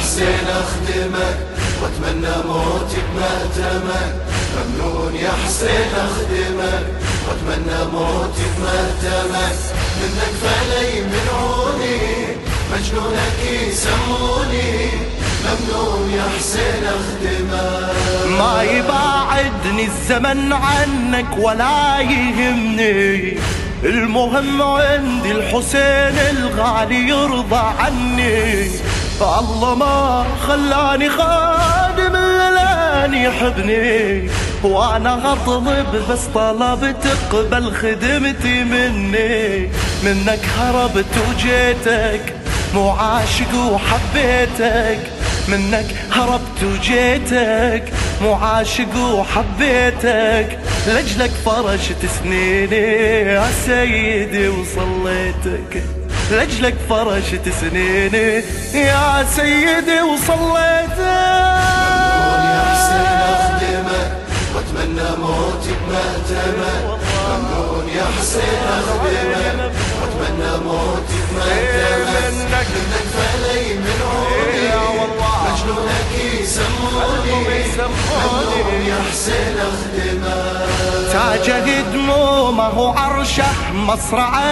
حسين أخدمك وأتمنى موتي بمهتمك ممنون يا حسين أخدمك وأتمنى موتي بمهتمك منك فلي منعوني مجنونك يسموني. ممنون يا حسين أخدمك. ما يباعدني الزمن عنك ولا يهمني. المهم عندي الحسين الغالي يرضى عني. الله ما خلاني خادم لأن يحبني وأنا اطلب بس طلب تقبل خدمتي مني. منك هربت وجيتك مو عاشق وحبيتك. منك هربت وجيتك مو عاشق وحبيتك. لجلك فرشت سنيني يا سيدي وصليتك. لجلك فرشت سنيني يا سيدي ممنون تاجه دمومه وعرشه مصرعه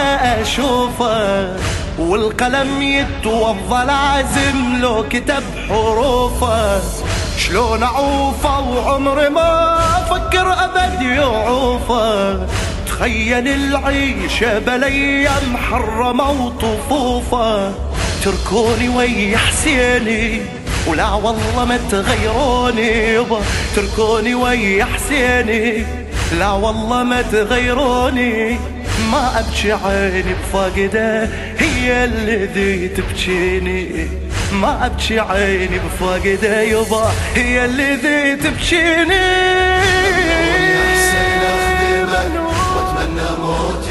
أشوفه والقلم يتوضى لازم لو كتب حروفه. شلون اعوفه وعمري ما أفكر أبد يعوفه؟ تخيل العيشة بليا محرمة وطفوفة تركوني ويا حسيني ولا والله ما تغيروني يبا تركوني ويا حسيني. لا والله ما تغيروني. ما أبكي عيني بفاقدة هي اللي تبكيني. ما أبكي عيني بفاقدة يبا هي اللي تبكيني. وأتمنى موتي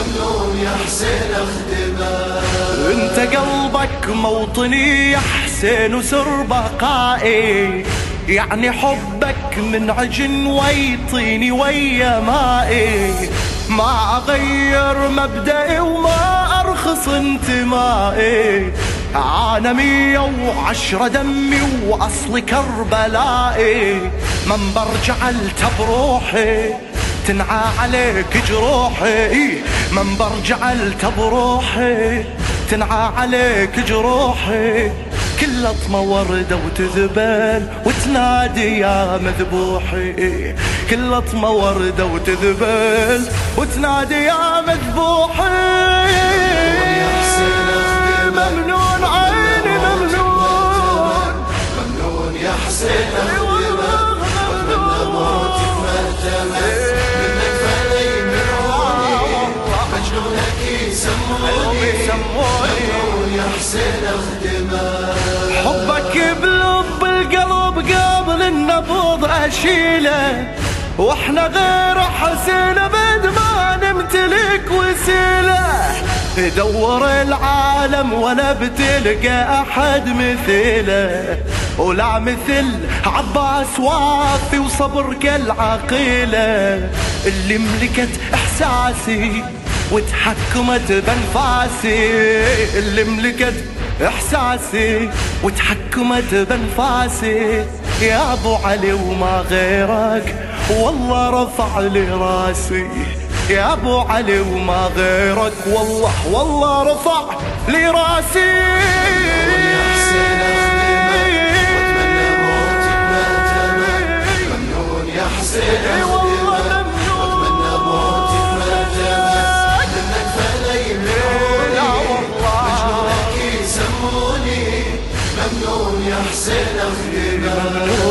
ممنون يا حسين اخدمك انت قلبك موطني يا حسين وسر بقائي. يعني حبك من عجن ويطيني ويا مائي. ما أغير مبدئي وما أرخص انتمائي. أنا مية وعشرة دمي واصلي كربلائي. من برجعلت بروحي تنعى عليك جروحي. من برجعلت بروحي. تنعى عليك جروحي. كل اطمة وردة وتذبل وتنادي يا مذبوحي. كل اطمة وردة وتذبل وتنادي يا مذبوحي. حبك بلب القلب قبل النبض أشيله وإحنا غير حسين بد ما نمتلك وسيله. دور العالم ولا بتلقى أحد مثيله. ولا مثل عباس وافي وصبر كالعقيله اللي ملكت إحساسي. وتحكمت بأنفاسي اللي ملكت إحساسي. وتحكمت بأنفاسي. يا أبو علي وما غيرك والله رفع لي راسي. يا أبو علي وما غيرك والله والله رفع لي راسي. حسين اخدمك